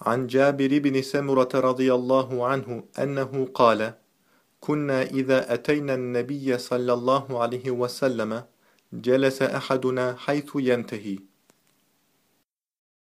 عن جابر بن سمرة رضي الله عنه أنه قال كنا إذا أتينا النبي صلى الله عليه وسلم جلس أحدنا حيث ينتهي